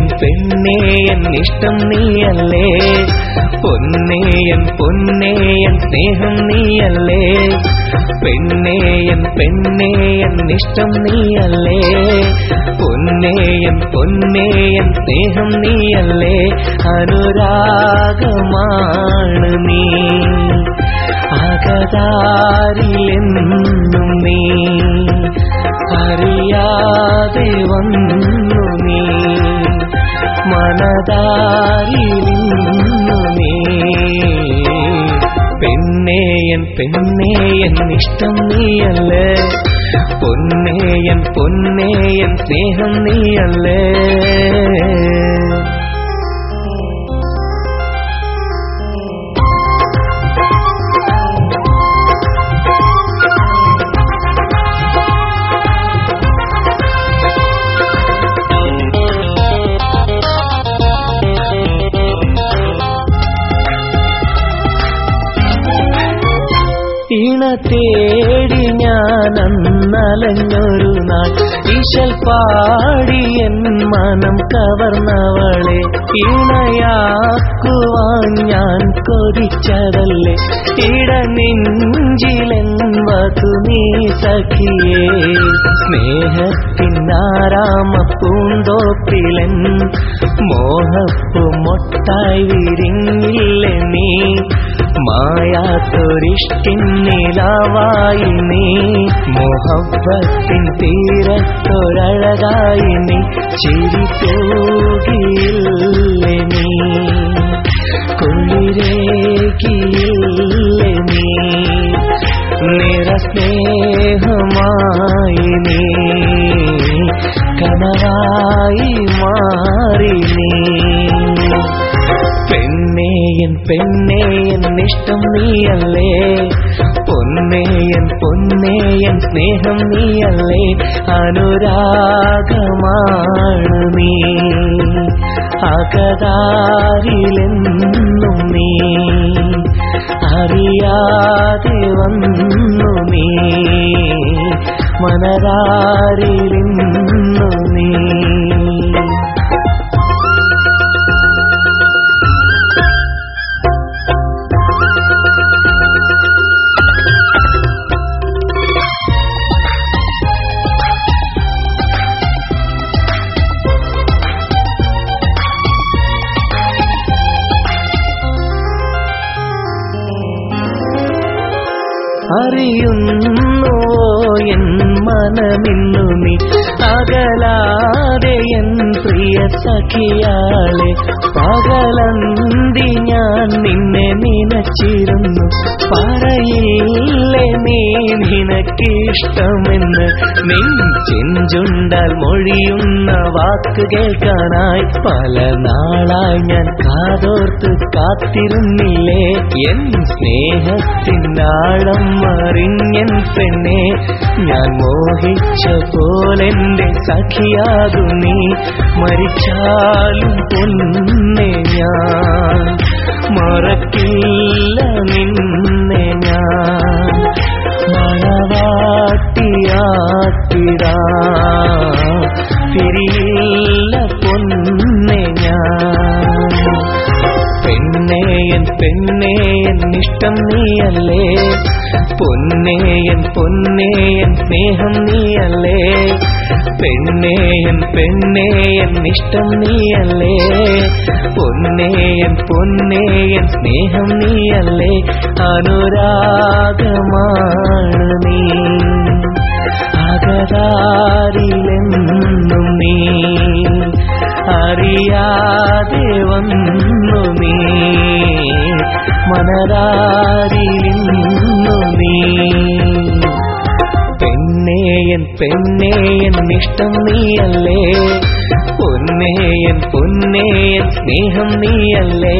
പെണ്ണേ എൻ ഇഷ്ടം നീയല്ലേ? പൊന്നേ എൻ പൊന്നേ എൻ സ്നേഹം നീയല്ലേ? പെണ്ണേ എൻ പെണ്ണേ എൻ ഇഷ്ടം നീയല്ലേ? പൊന്നേ എൻ പൊന്നേ എൻ സ്നേഹം നീയല്ലേ? അനുരാഗമാണ് നീ. അകതാരിലെന്നും നീ. അറിയാതെ വന്നു എൻ പെണ്ണേയൻ പെണ്ണേയൻ ഇഷ്ടം നീയല്ലേ. പൊന്നേയൻ പൊന്നേയൻ സ്നേഹം നീയല്ലേ. ഇണ തേടി ഞാൻ അന്നലഞ്ഞൊരു നാൾ. ഈശൽ പാടി എൻ മനം കവർന്നവളെ ഇണയാക്കുവാൻ ഞാൻ കൊതിച്ചതല്ലേ. ഇട നെഞ്ചിലെൻ നീ സഖിയേ സ്നേഹത്തിനാരാമ പൂന്തോപ്പിലൻ മോഹപ്പു മൊട്ടായി വിരിഞ്ഞില്ലേ നീ? മായാത്തൊരിഷ്ടിൻ നീ മൊഹബത്തിൻ തീരത്തൊരഴകായി നീ ചിരി പോകില്ലേ നീ കുളിരേകില്ലേ നീ നിറസ്നേഹമായി നീ കനവായി മാറി നീ പെണ്ണേയൻ പെണ്ണേയൻ ഇഷ്ടം നീയല്ലേ? പൊന്നേയൻ പൊന്നേയൻ സ്നേഹം നീയല്ലേ? അനുരാഗമാണ് നീ. അകതാരിലെന്നും നീ. അറിയാതെ വന്നു നീ. മനതാരിലിന്നു അറിയുന്നു? എൻ മനമിന്നു നീ പ്രിയ സഖിയാളെ. പകലന്തി ഞാൻ നിന്നെ നിനച്ചിരുന്നു പറയില്ലേ നീ നിനക്കിഷ്ടമെന്ന്. നിൻ ചെഞ്ചുണ്ടാൽ മൊഴിയുന്ന വാക്ക് കേൾക്കാനായി പല നാളായി ഞാൻ കാതോർത്ത് കാത്തിരുന്നില്ലേ? എൻ സ്നേഹത്തിനാളം അറിഞ്ഞൻ പെണ്ണെ ഞാൻ മോഹിച്ച പോലെന്റെ സഖിയാകുന്നു മരിച്ചാലും പൊന്നെ ഞാൻ. മറക്കില്ല നിന്നെ ഞാൻ. മണവാട്ടിയാക്കിടാ. തിരിയില്ല പൊന്നെ ഞാൻ. പെണ്ണേയൻ പെണ്ണേയൻ ഇഷ്ടം നീയല്ലേ? പൊന്നേയൻ പൊന്നേയൻ സ്നേഹം നീയല്ലേ? പെണ്ണേയൻ പെണ്ണേയൻ ഇഷ്ടം നീയല്ലേ? പൊന്നേ എൻ സ്നേഹം നീയല്ലേ? അനുരാഗമാണ് നീ. അകതാരിലെന്നും നീ. അറിയാതെ വന്നു നീ. മനതാരിലിന്നു നീ. പെണ്ണേയൻ പെണ്ണേയൻ ഇഷ്ടം നീയല്ലേ? പൊന്നേയൻ പൊന്നേയൻ സ്നേഹം നീയല്ലേ?